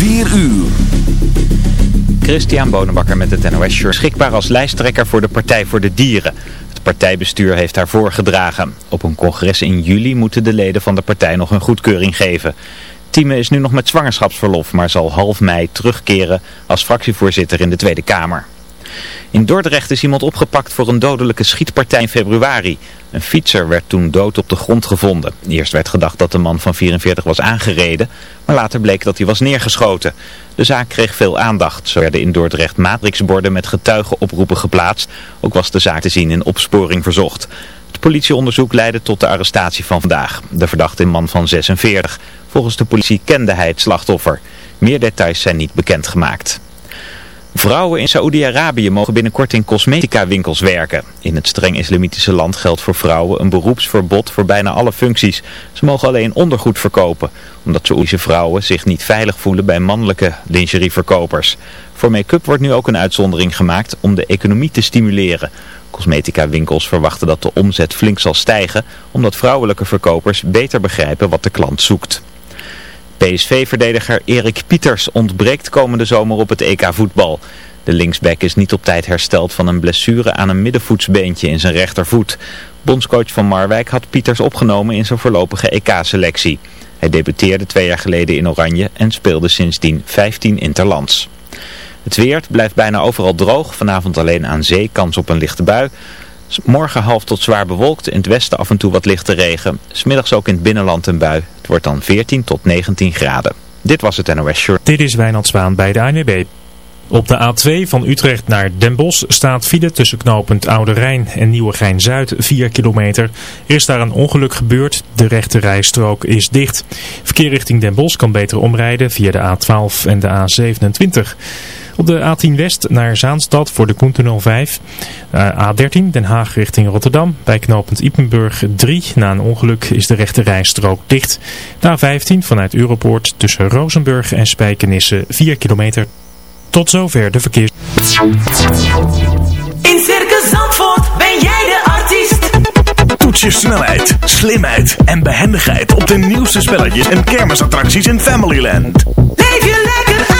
4 uur. Christian Bonenbakker met het NOS Shirt. Schikbaar als lijsttrekker voor de Partij voor de Dieren. Het partijbestuur heeft haar voorgedragen. Op een congres in juli moeten de leden van de partij nog een goedkeuring geven. Tieme is nu nog met zwangerschapsverlof, maar zal half mei terugkeren als fractievoorzitter in de Tweede Kamer. In Dordrecht is iemand opgepakt voor een dodelijke schietpartij in februari. Een fietser werd toen dood op de grond gevonden. Eerst werd gedacht dat de man van 44 was aangereden, maar later bleek dat hij was neergeschoten. De zaak kreeg veel aandacht. Zo werden in Dordrecht matrixborden met getuigenoproepen geplaatst. Ook was de zaak te zien in opsporing verzocht. Het politieonderzoek leidde tot de arrestatie van vandaag. De verdachte man van 46. Volgens de politie kende hij het slachtoffer. Meer details zijn niet bekendgemaakt. Vrouwen in Saoedi-Arabië mogen binnenkort in cosmetica winkels werken. In het streng islamitische land geldt voor vrouwen een beroepsverbod voor bijna alle functies. Ze mogen alleen ondergoed verkopen, omdat Saoedische vrouwen zich niet veilig voelen bij mannelijke lingerieverkopers. Voor make-up wordt nu ook een uitzondering gemaakt om de economie te stimuleren. Cosmetica winkels verwachten dat de omzet flink zal stijgen, omdat vrouwelijke verkopers beter begrijpen wat de klant zoekt. PSV-verdediger Erik Pieters ontbreekt komende zomer op het EK voetbal. De linksback is niet op tijd hersteld van een blessure aan een middenvoetsbeentje in zijn rechtervoet. Bondscoach van Marwijk had Pieters opgenomen in zijn voorlopige EK-selectie. Hij debuteerde twee jaar geleden in Oranje en speelde sindsdien 15 interlands. Het weer blijft bijna overal droog, vanavond alleen aan zee kans op een lichte bui. Morgen half tot zwaar bewolkt, in het westen af en toe wat lichte regen. Smiddags ook in het binnenland een bui. Het wordt dan 14 tot 19 graden. Dit was het NOS Short. Dit is Wijnand Zwaan bij de ANWB. Op de A2 van Utrecht naar Den Bosch staat file tussen knooppunt Oude Rijn en Nieuwegein-Zuid 4 kilometer. Er is daar een ongeluk gebeurd, de rechte rijstrook is dicht. Verkeer richting Den Bosch kan beter omrijden via de A12 en de A27. Op de A10 West naar Zaanstad voor de Koentunnel 5. A13 Den Haag richting Rotterdam. Bij knooppunt Ipenburg 3. Na een ongeluk is de rechte rijstrook dicht. De A15 vanuit Europoort tussen Rozenburg en Spijkenisse 4 kilometer. Tot zover de verkeers. In Circus Zandvoort ben jij de artiest. Toets je snelheid, slimheid en behendigheid op de nieuwste spelletjes en kermisattracties in Familyland. Leef je lekker uit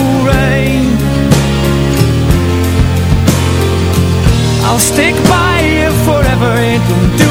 I'll stick by you forever and don't do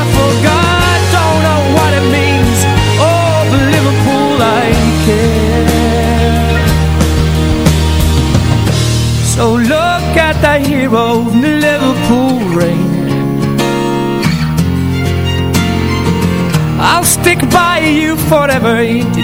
whatever he did.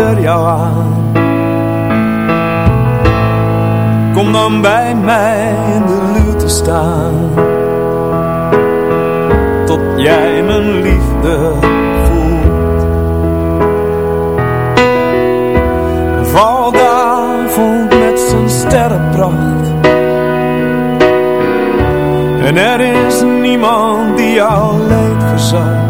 Achter jou aan. Kom dan bij mij in de luw te staan. Tot jij mijn liefde voelt. Val de avond met zijn sterrenpracht. En er is niemand die jou leed verzacht.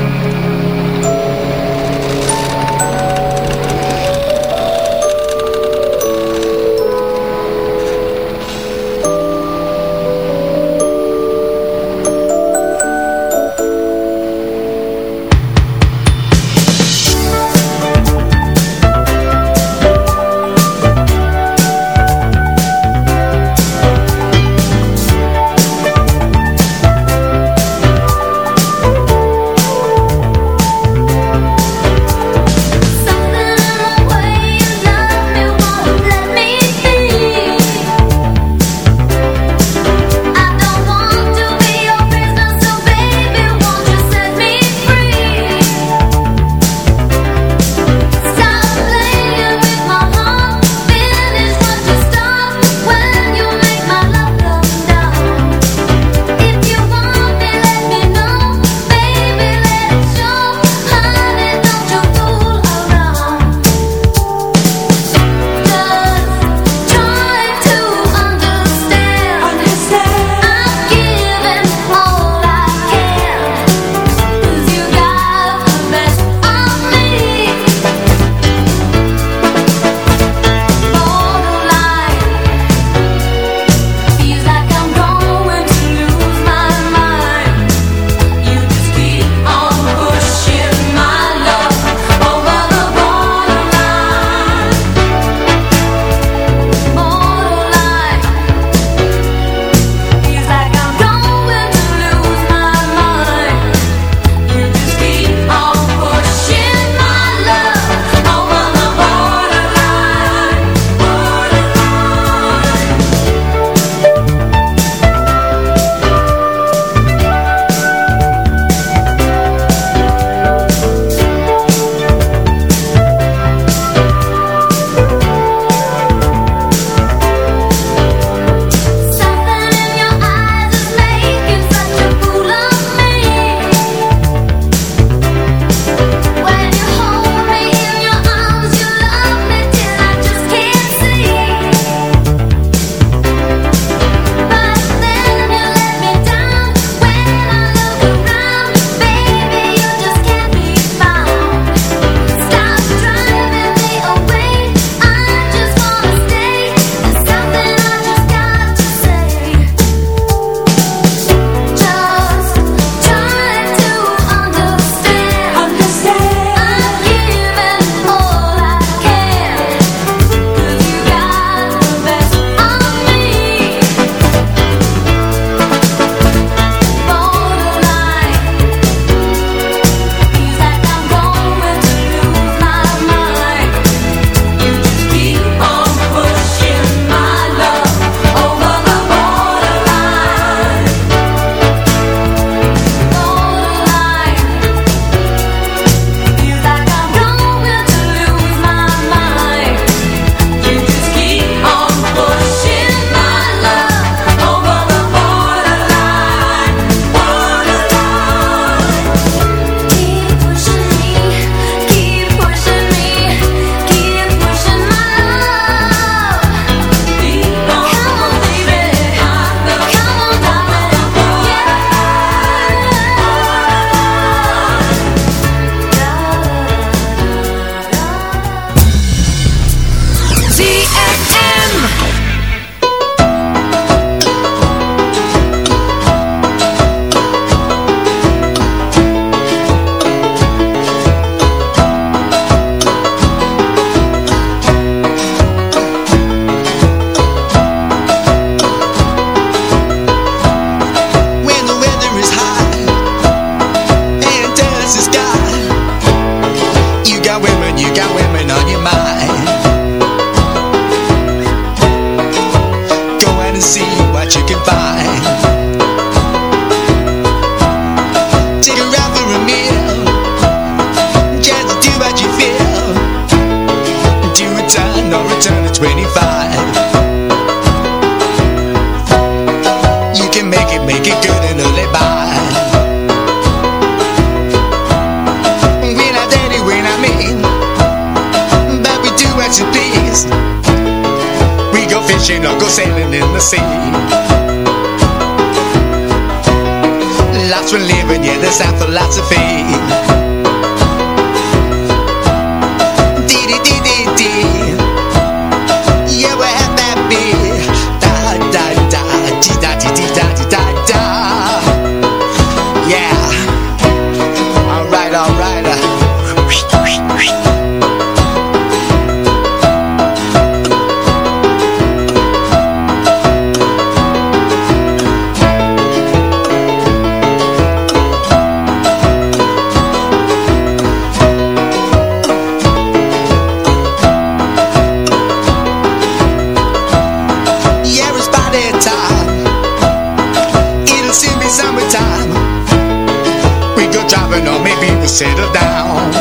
to settle down.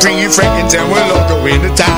Bring your friends and we'll all go into town.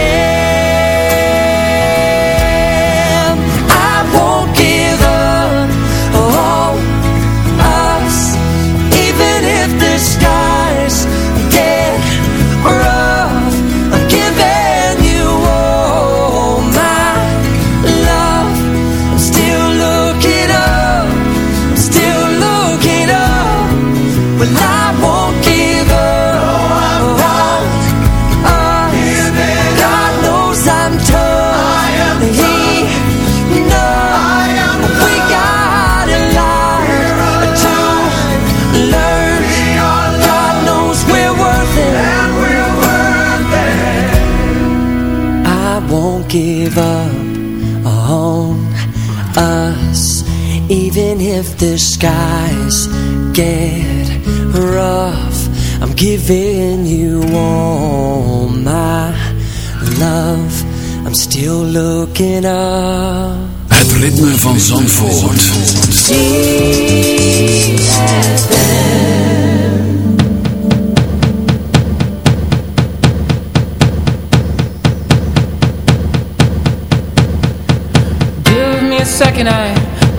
if the skies get rough I'm giving you all my love I'm still looking up Het ritme van Zandvoort. Give me a second, I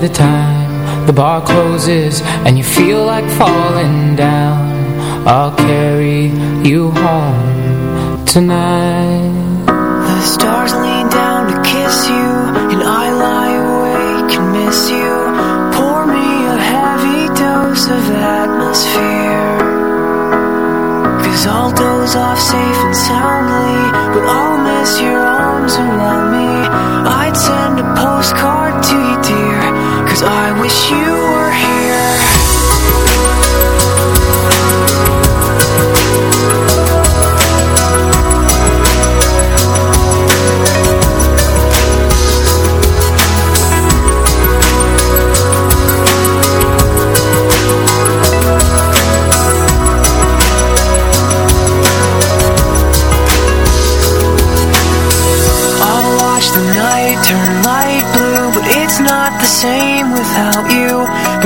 the time The bar closes and you feel like falling down. I'll carry you home tonight. The stars lean down to kiss you And I lie awake and miss you. Pour me a heavy dose of atmosphere. Cause I'll doze off safe